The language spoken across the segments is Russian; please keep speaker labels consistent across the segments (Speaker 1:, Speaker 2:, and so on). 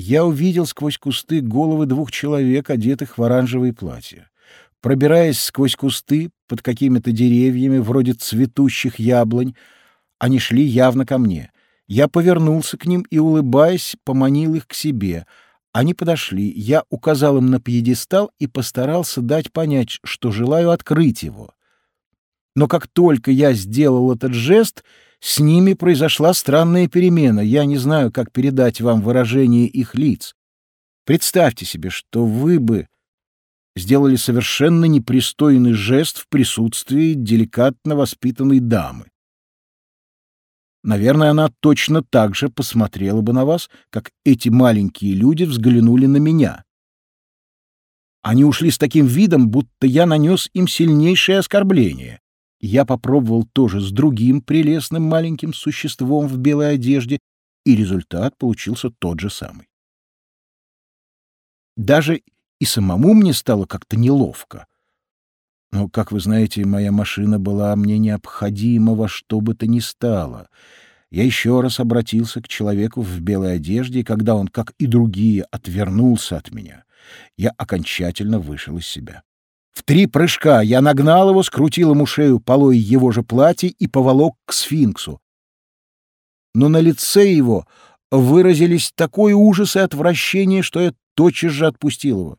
Speaker 1: я увидел сквозь кусты головы двух человек, одетых в оранжевые платья. Пробираясь сквозь кусты под какими-то деревьями, вроде цветущих яблонь, они шли явно ко мне. Я повернулся к ним и, улыбаясь, поманил их к себе. Они подошли, я указал им на пьедестал и постарался дать понять, что желаю открыть его. Но как только я сделал этот жест, с ними произошла странная перемена. Я не знаю, как передать вам выражение их лиц. Представьте себе, что вы бы сделали совершенно непристойный жест в присутствии деликатно воспитанной дамы. Наверное, она точно так же посмотрела бы на вас, как эти маленькие люди взглянули на меня. Они ушли с таким видом, будто я нанес им сильнейшее оскорбление. Я попробовал тоже с другим прелестным маленьким существом в белой одежде, и результат получился тот же самый. Даже и самому мне стало как-то неловко. Но, как вы знаете, моя машина была мне необходима во что бы то ни стало. Я еще раз обратился к человеку в белой одежде, и когда он, как и другие, отвернулся от меня, я окончательно вышел из себя. В три прыжка я нагнал его, скрутил ему шею полой его же платья и поволок к сфинксу. Но на лице его выразились такой ужас и отвращение, что я тотчас же отпустил его.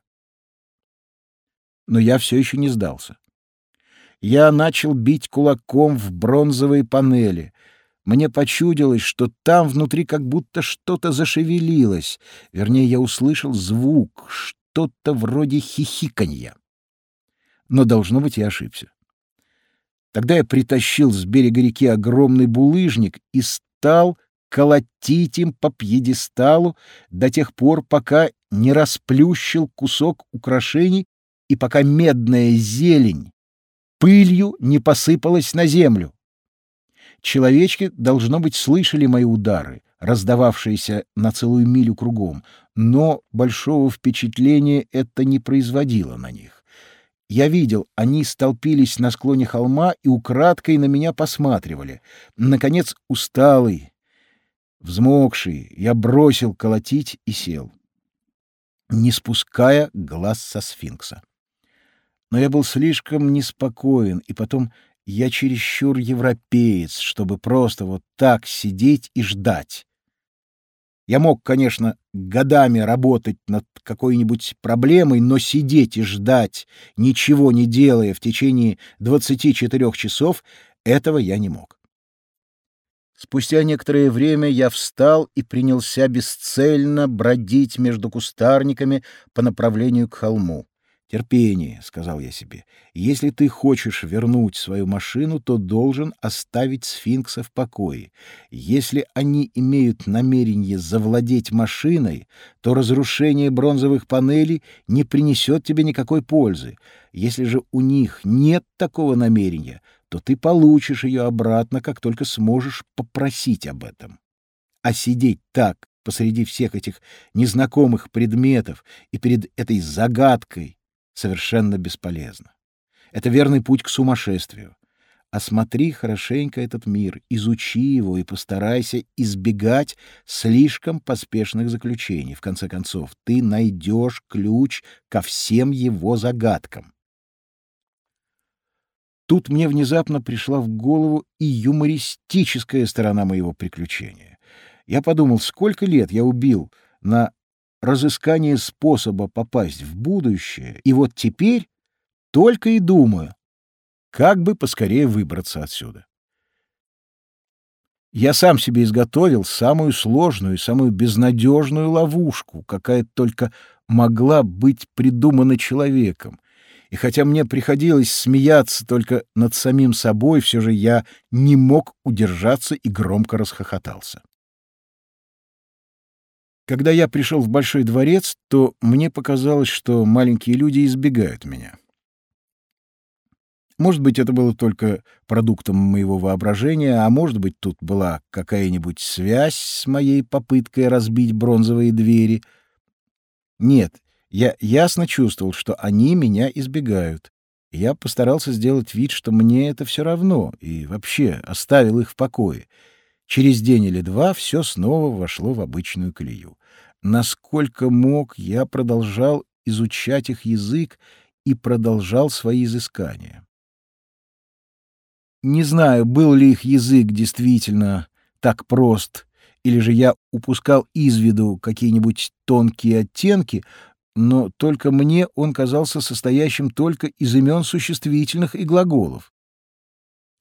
Speaker 1: Но я все еще не сдался. Я начал бить кулаком в бронзовые панели. Мне почудилось, что там внутри как будто что-то зашевелилось. Вернее, я услышал звук, что-то вроде хихиканья но, должно быть, я ошибся. Тогда я притащил с берега реки огромный булыжник и стал колотить им по пьедесталу до тех пор, пока не расплющил кусок украшений и пока медная зелень пылью не посыпалась на землю. Человечки, должно быть, слышали мои удары, раздававшиеся на целую милю кругом, но большого впечатления это не производило на них. Я видел, они столпились на склоне холма и украдкой на меня посматривали. Наконец, усталый, взмокший, я бросил колотить и сел, не спуская глаз со сфинкса. Но я был слишком неспокоен, и потом я чересчур европеец, чтобы просто вот так сидеть и ждать. Я мог, конечно, годами работать над какой-нибудь проблемой, но сидеть и ждать, ничего не делая в течение 24 часов, этого я не мог. Спустя некоторое время я встал и принялся бесцельно бродить между кустарниками по направлению к холму. «Терпение», — сказал я себе. «Если ты хочешь вернуть свою машину, то должен оставить сфинкса в покое. Если они имеют намерение завладеть машиной, то разрушение бронзовых панелей не принесет тебе никакой пользы. Если же у них нет такого намерения, то ты получишь ее обратно, как только сможешь попросить об этом. А сидеть так посреди всех этих незнакомых предметов и перед этой загадкой, совершенно бесполезно. Это верный путь к сумасшествию. Осмотри хорошенько этот мир, изучи его и постарайся избегать слишком поспешных заключений. В конце концов, ты найдешь ключ ко всем его загадкам. Тут мне внезапно пришла в голову и юмористическая сторона моего приключения. Я подумал, сколько лет я убил на разыскание способа попасть в будущее, и вот теперь только и думаю, как бы поскорее выбраться отсюда. Я сам себе изготовил самую сложную и самую безнадежную ловушку, какая только могла быть придумана человеком. И хотя мне приходилось смеяться только над самим собой, все же я не мог удержаться и громко расхохотался. Когда я пришел в Большой дворец, то мне показалось, что маленькие люди избегают меня. Может быть, это было только продуктом моего воображения, а может быть, тут была какая-нибудь связь с моей попыткой разбить бронзовые двери. Нет, я ясно чувствовал, что они меня избегают. Я постарался сделать вид, что мне это все равно, и вообще оставил их в покое. Через день или два все снова вошло в обычную колею. Насколько мог, я продолжал изучать их язык и продолжал свои изыскания. Не знаю, был ли их язык действительно так прост, или же я упускал из виду какие-нибудь тонкие оттенки, но только мне он казался состоящим только из имен существительных и глаголов.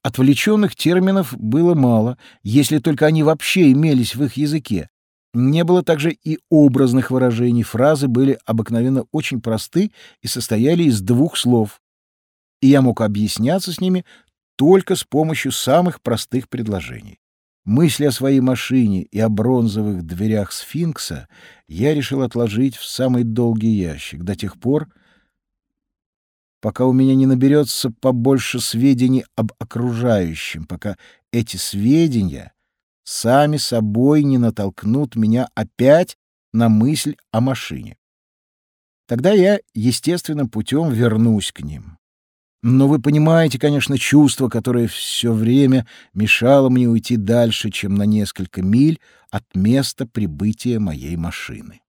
Speaker 1: Отвлеченных терминов было мало, если только они вообще имелись в их языке. Не было также и образных выражений, фразы были обыкновенно очень просты и состояли из двух слов. И я мог объясняться с ними только с помощью самых простых предложений. Мысли о своей машине и о бронзовых дверях сфинкса я решил отложить в самый долгий ящик до тех пор, пока у меня не наберется побольше сведений об окружающем, пока эти сведения сами собой не натолкнут меня опять на мысль о машине. Тогда я естественным путем вернусь к ним. Но вы понимаете, конечно, чувство, которое все время мешало мне уйти дальше, чем на несколько миль от места прибытия моей машины.